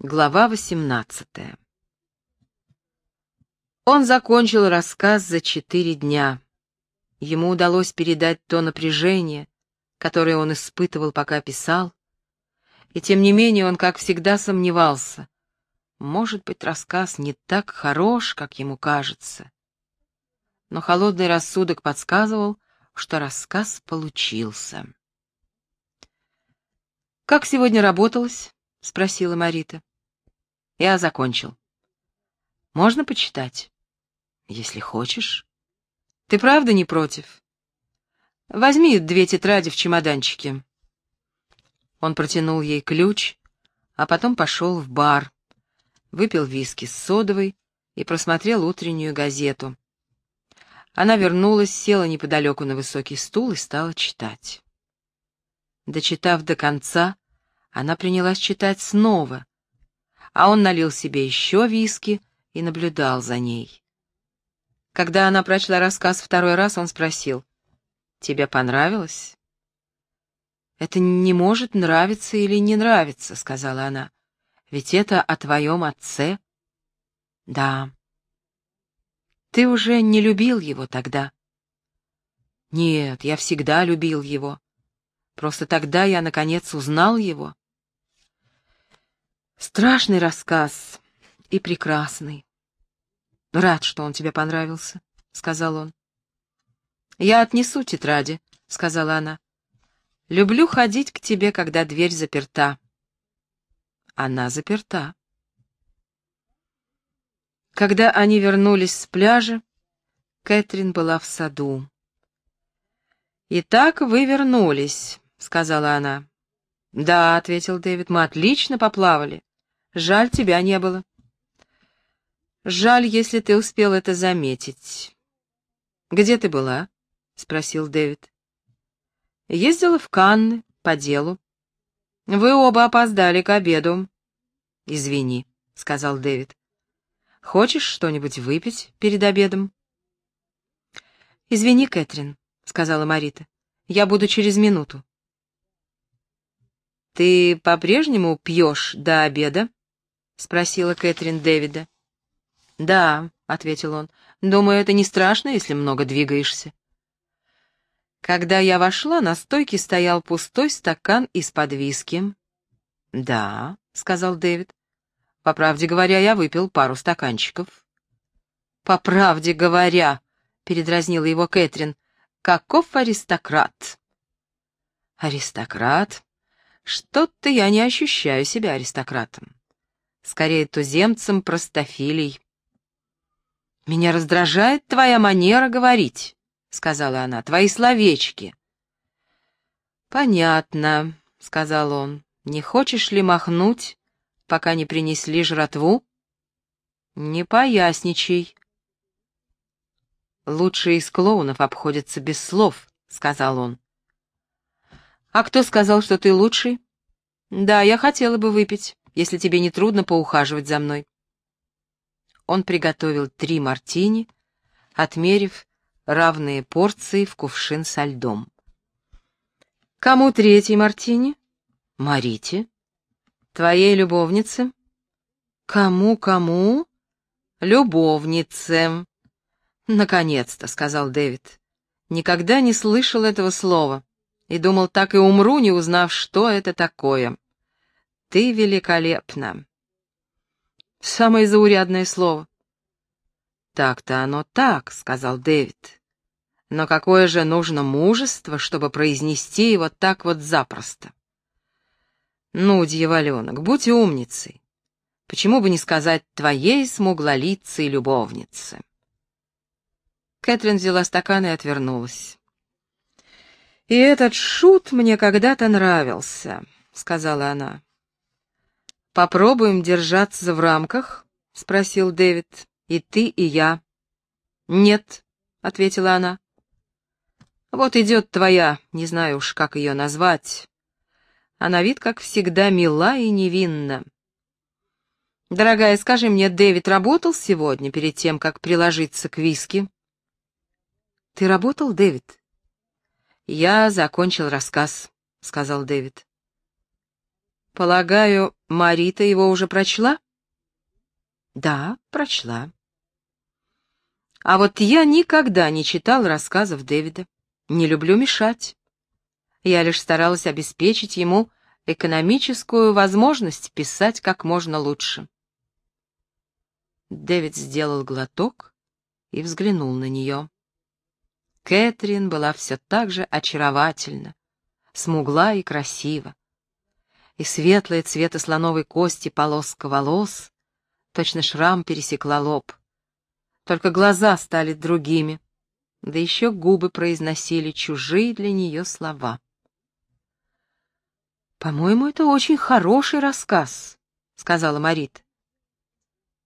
Глава восемнадцатая Он закончил рассказ за четыре дня. Ему удалось передать то напряжение, которое он испытывал, пока писал, и тем не менее он, как всегда, сомневался. Может быть, рассказ не так хорош, как ему кажется. Но холодный рассудок подсказывал, что рассказ получился. «Как сегодня работалось?» — спросила Марита. Я закончил. Можно почитать? Если хочешь. Ты правда не против? Возьми две тетради в чемоданчике. Он протянул ей ключ, а потом пошел в бар, выпил виски с содовой и просмотрел утреннюю газету. Она вернулась, села неподалеку на высокий стул и стала читать. Дочитав до конца, она принялась читать снова, а он налил себе еще виски и наблюдал за ней. Когда она прочла рассказ второй раз, он спросил, «Тебе понравилось?» «Это не может нравиться или не нравиться», — сказала она. «Ведь это о твоем отце». «Да». «Ты уже не любил его тогда?» «Нет, я всегда любил его. Просто тогда я, наконец, узнал его». Страшный рассказ и прекрасный. Рад, что он тебе понравился, — сказал он. Я отнесу тетради, — сказала она. Люблю ходить к тебе, когда дверь заперта. Она заперта. Когда они вернулись с пляжа, Кэтрин была в саду. «Итак, вы вернулись», — сказала она. «Да», — ответил Дэвид, — «мы отлично поплавали. Жаль, тебя не было. Жаль, если ты успел это заметить. Где ты была? спросил Дэвид. Ездила в Канны по делу. Вы оба опоздали к обеду. Извини, сказал Дэвид. Хочешь что-нибудь выпить перед обедом? Извини, Кэтрин, сказала Марита. Я буду через минуту. Ты по-прежнему пьешь до обеда? — спросила Кэтрин Дэвида. «Да», — ответил он, — «думаю, это не страшно, если много двигаешься». Когда я вошла, на стойке стоял пустой стакан из-под виски. «Да», — сказал Дэвид. «По правде говоря, я выпил пару стаканчиков». «По правде говоря», — передразнила его Кэтрин, — «каков аристократ?» «Аристократ? Что-то я не ощущаю себя аристократом скорее туземцем простофилей. «Меня раздражает твоя манера говорить», — сказала она, — «твои словечки». «Понятно», — сказал он, — «не хочешь ли махнуть, пока не принесли жратву?» «Не поясничай». «Лучшие из клоунов обходятся без слов», — сказал он. «А кто сказал, что ты лучший?» «Да, я хотела бы выпить если тебе не трудно поухаживать за мной. Он приготовил три мартини, отмерив равные порции в кувшин со льдом. «Кому третий мартини?» «Марите». «Твоей любовнице?» «Кому-кому?» «Любовнице». «Наконец-то», — сказал Дэвид. «Никогда не слышал этого слова и думал, так и умру, не узнав, что это такое». Ты великолепна. Самое заурядное слово. Так-то оно так, сказал Дэвид. Но какое же нужно мужество, чтобы произнести его так вот запросто? Ну, дьяволенок, будь умницей. Почему бы не сказать твоей смуглолицей любовнице? Кэтрин взяла стакан и отвернулась. «И этот шут мне когда-то нравился», — сказала она. «Попробуем держаться в рамках?» — спросил Дэвид. «И ты, и я». «Нет», — ответила она. «Вот идет твоя, не знаю уж, как ее назвать. Она вид, как всегда, мила и невинна. Дорогая, скажи мне, Дэвид работал сегодня, перед тем, как приложиться к виски?» «Ты работал, Дэвид?» «Я закончил рассказ», — сказал Дэвид. Полагаю, Марита его уже прочла? Да, прочла. А вот я никогда не читал рассказов Дэвида. Не люблю мешать. Я лишь старалась обеспечить ему экономическую возможность писать как можно лучше. Дэвид сделал глоток и взглянул на нее. Кэтрин была все так же очаровательна, смугла и красива. И светлые цвета слоновой кости полоска волос, точно шрам пересекла лоб. Только глаза стали другими, да еще губы произносили чужие для нее слова. «По-моему, это очень хороший рассказ», — сказала Марит.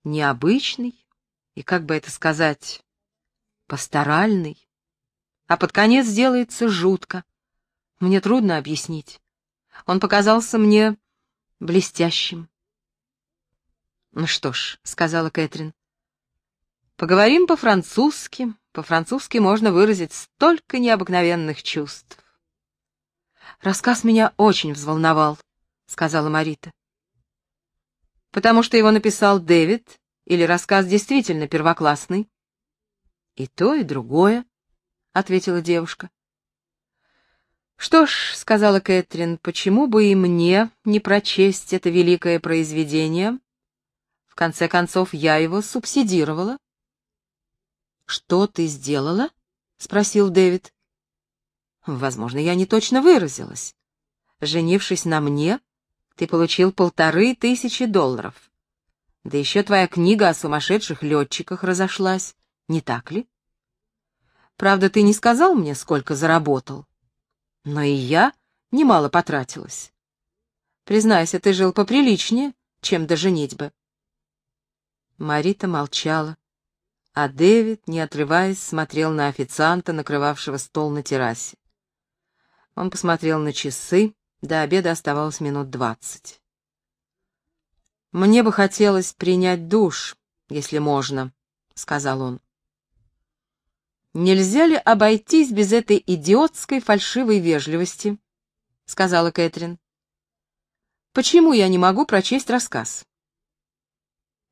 «Необычный и, как бы это сказать, пасторальный, а под конец делается жутко. Мне трудно объяснить. Он показался мне блестящим». «Ну что ж», — сказала Кэтрин, — «поговорим по-французски. По-французски можно выразить столько необыкновенных чувств». «Рассказ меня очень взволновал», — сказала Марита. «Потому что его написал Дэвид, или рассказ действительно первоклассный?» «И то, и другое», — ответила девушка. «Что ж», — сказала Кэтрин, — «почему бы и мне не прочесть это великое произведение? В конце концов, я его субсидировала». «Что ты сделала?» — спросил Дэвид. Возможно, я не точно выразилась. Женившись на мне, ты получил полторы тысячи долларов. Да еще твоя книга о сумасшедших летчиках разошлась, не так ли? Правда, ты не сказал мне, сколько заработал. Но и я немало потратилась. Признайся, ты жил поприличнее, чем до женитьбы. Марита молчала, а Дэвид, не отрываясь, смотрел на официанта, накрывавшего стол на террасе. Он посмотрел на часы, до обеда оставалось минут двадцать. «Мне бы хотелось принять душ, если можно», — сказал он. «Нельзя ли обойтись без этой идиотской фальшивой вежливости?» — сказала Кэтрин. «Почему я не могу прочесть рассказ?»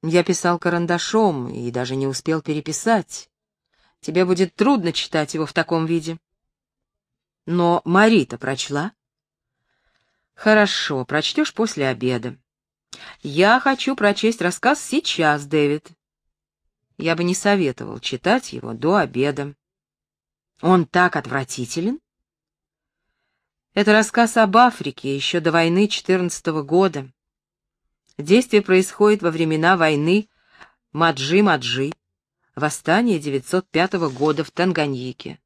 «Я писал карандашом и даже не успел переписать. Тебе будет трудно читать его в таком виде». Но Марита прочла? Хорошо, прочтешь после обеда. Я хочу прочесть рассказ сейчас, Дэвид. Я бы не советовал читать его до обеда. Он так отвратителен? Это рассказ об Африке еще до войны 14 -го года. Действие происходит во времена войны Маджи-Маджи, восстание 905 года в Танганьике.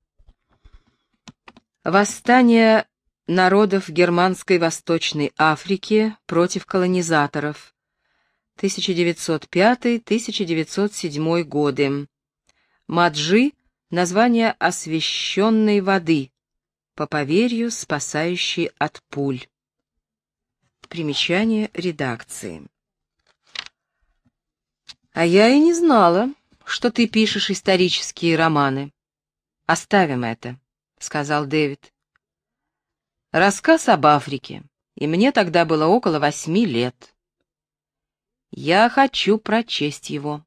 Восстание народов Германской Восточной Африки против колонизаторов. 1905-1907 годы. Маджи — название освященной воды, по поверью спасающей от пуль. Примечание редакции. А я и не знала, что ты пишешь исторические романы. Оставим это сказал Дэвид. Рассказ об Африке, и мне тогда было около восьми лет. Я хочу прочесть его.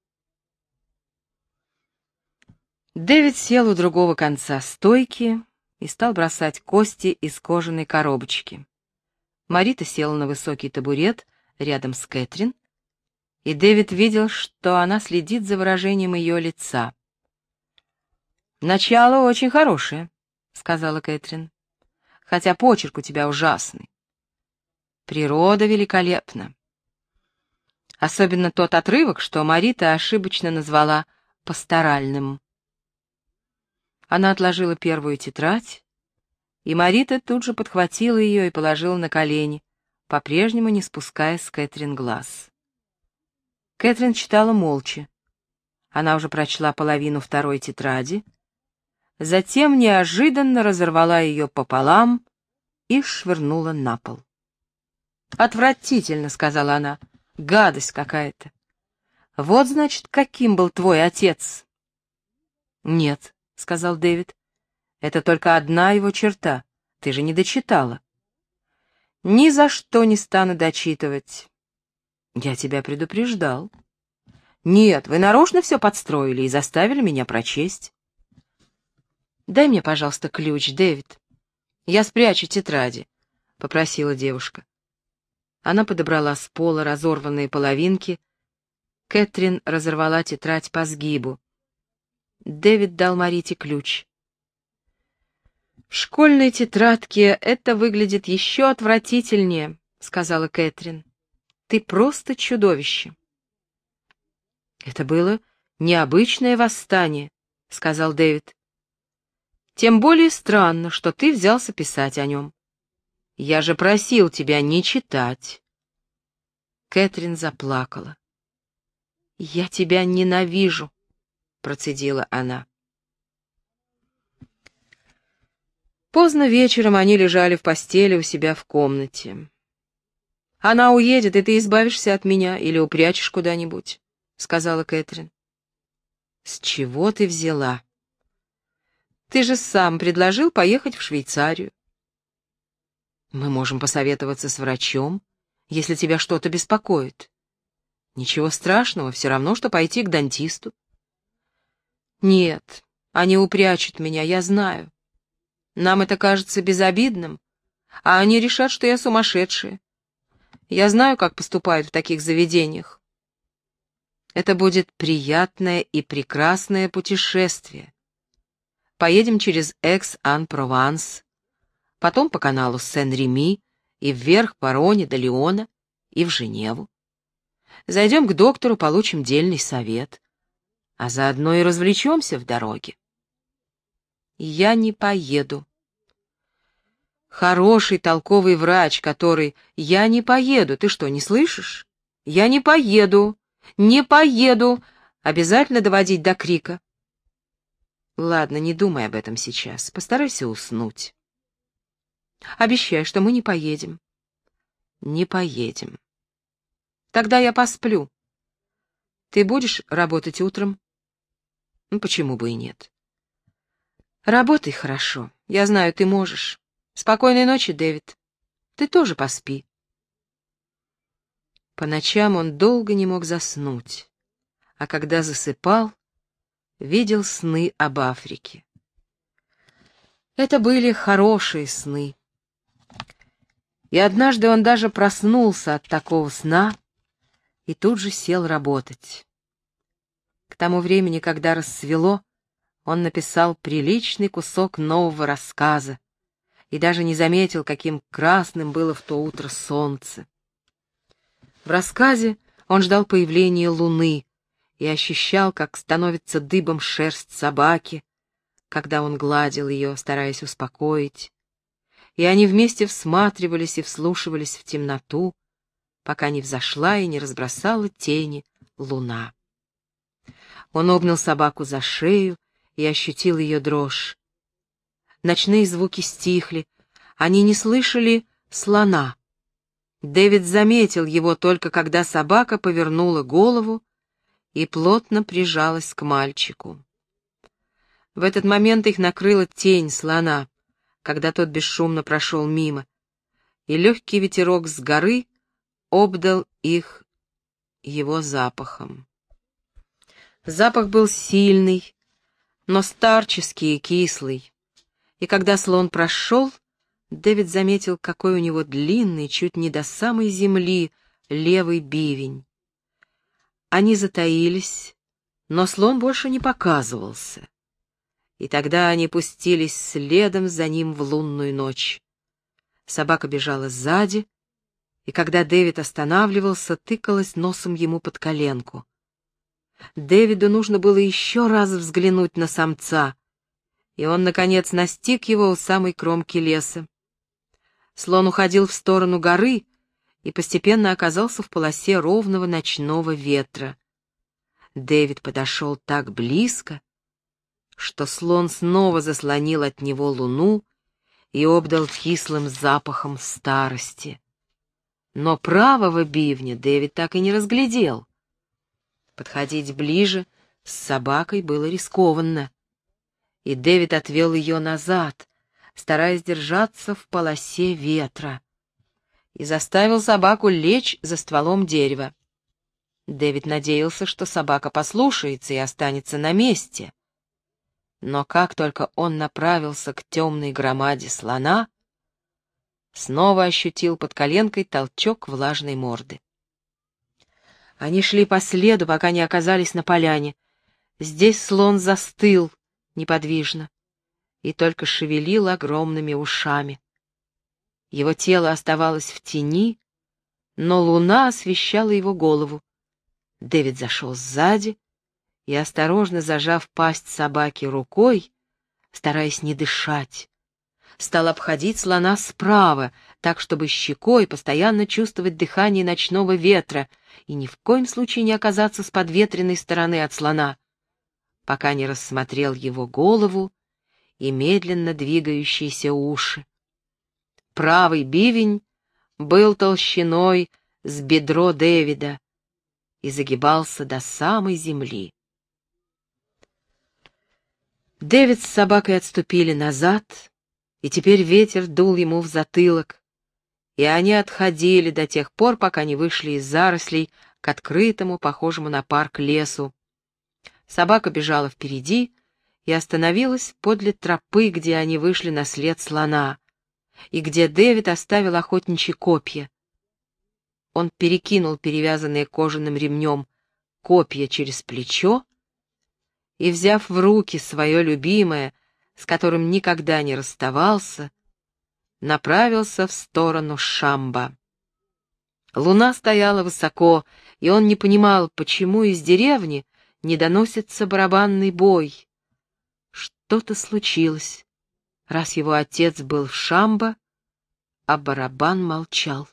Дэвид сел у другого конца стойки и стал бросать кости из кожаной коробочки. Марита села на высокий табурет рядом с Кэтрин, и Дэвид видел, что она следит за выражением ее лица. «Начало очень хорошее», сказала Кэтрин. «Хотя почерк у тебя ужасный. Природа великолепна. Особенно тот отрывок, что Марита ошибочно назвала пасторальным. Она отложила первую тетрадь, и Марита тут же подхватила ее и положила на колени, по-прежнему не спуская с Кэтрин глаз. Кэтрин читала молча. Она уже прочла половину второй тетради — затем неожиданно разорвала ее пополам и швырнула на пол. «Отвратительно», — сказала она, — «гадость какая-то. Вот, значит, каким был твой отец». «Нет», — сказал Дэвид, — «это только одна его черта, ты же не дочитала». Ни за что не стану дочитывать. Я тебя предупреждал. Нет, вы нарочно все подстроили и заставили меня прочесть. Дай мне, пожалуйста, ключ, Дэвид. Я спрячу тетради, — попросила девушка. Она подобрала с пола разорванные половинки. Кэтрин разорвала тетрадь по сгибу. Дэвид дал Марите ключ. «В школьной тетрадке это выглядит еще отвратительнее», — сказала Кэтрин. «Ты просто чудовище». «Это было необычное восстание», — сказал Дэвид. «Тем более странно, что ты взялся писать о нем. Я же просил тебя не читать». Кэтрин заплакала. «Я тебя ненавижу», — процедила она. Поздно вечером они лежали в постели у себя в комнате. «Она уедет, и ты избавишься от меня или упрячешь куда-нибудь», — сказала Кэтрин. «С чего ты взяла?» «Ты же сам предложил поехать в Швейцарию». «Мы можем посоветоваться с врачом, если тебя что-то беспокоит. Ничего страшного, все равно, что пойти к дантисту». «Нет, они упрячут меня, я знаю. Нам это кажется безобидным, а они решат, что я сумасшедшая. Я знаю, как поступают в таких заведениях. Это будет приятное и прекрасное путешествие. Поедем через Экс-Ан-Прованс, потом по каналу Сен-Реми и вверх по Роне до Леона и в Женеву. Зайдем к доктору, получим дельный совет, а заодно и развлечемся в дороге. Я не поеду. Хороший, толковый врач, который «Я не поеду, ты что, не слышишь? Я не поеду, не поеду!» Обязательно доводить до крика. Ладно, не думай об этом сейчас, постарайся уснуть. Обещай, что мы не поедем. Не поедем. Тогда я посплю. Ты будешь работать утром? Ну, почему бы и нет? Работай хорошо. Я знаю, ты можешь. Спокойной ночи, Дэвид. Ты тоже поспи. По ночам он долго не мог заснуть, а когда засыпал, видел сны об Африке. Это были хорошие сны. И однажды он даже проснулся от такого сна и тут же сел работать. К тому времени, когда рассвело, он написал приличный кусок нового рассказа и даже не заметил, каким красным было в то утро солнце. В рассказе он ждал появления луны и ощущал, как становится дыбом шерсть собаки, когда он гладил ее, стараясь успокоить. И они вместе всматривались и вслушивались в темноту, пока не взошла и не разбросала тени луна. Он обнял собаку за шею и ощутил ее дрожь. Ночные звуки стихли, они не слышали слона. Дэвид заметил его только когда собака повернула голову и плотно прижалась к мальчику. В этот момент их накрыла тень слона, когда тот бесшумно прошел мимо, и легкий ветерок с горы обдал их его запахом. Запах был сильный, но старческий и кислый. И когда слон прошел, Дэвид заметил, какой у него длинный, чуть не до самой земли, левый бивень. Они затаились, но слон больше не показывался. И тогда они пустились следом за ним в лунную ночь. Собака бежала сзади, и когда Дэвид останавливался, тыкалась носом ему под коленку. Дэвиду нужно было еще раз взглянуть на самца, и он, наконец, настиг его у самой кромки леса. Слон уходил в сторону горы и постепенно оказался в полосе ровного ночного ветра. Дэвид подошел так близко, что слон снова заслонил от него луну и обдал кислым запахом старости. Но правого бивня Дэвид так и не разглядел. Подходить ближе с собакой было рискованно. И Дэвид отвел ее назад, стараясь держаться в полосе ветра. и заставил собаку лечь за стволом дерева. Дэвид надеялся, что собака послушается и останется на месте. Но как только он направился к темной громаде слона, снова ощутил под коленкой толчок влажной морды. Они шли по следу, пока не оказались на поляне. Здесь слон застыл неподвижно и только шевелил огромными ушами. Его тело оставалось в тени, но луна освещала его голову. Дэвид зашел сзади и, осторожно зажав пасть собаки рукой, стараясь не дышать, стал обходить слона справа, так, чтобы щекой постоянно чувствовать дыхание ночного ветра и ни в коем случае не оказаться с подветренной стороны от слона, пока не рассмотрел его голову и медленно двигающиеся уши. Правый бивень был толщиной с бедро Дэвида, и загибался до самой земли. Дэвид с собакой отступили назад, и теперь ветер дул ему в затылок, и они отходили до тех пор, пока не вышли из зарослей к открытому, похожему на парк лесу. Собака бежала впереди и остановилась подле тропы, где они вышли на след слона, и где Дэвид оставил охотничьи копья. Он перекинул перевязанные кожаным ремнем копья через плечо и, взяв в руки свое любимое, с которым никогда не расставался, направился в сторону Шамба. Луна стояла высоко, и он не понимал, почему из деревни не доносится барабанный бой. Что-то случилось, раз его отец был в Шамба, а барабан молчал.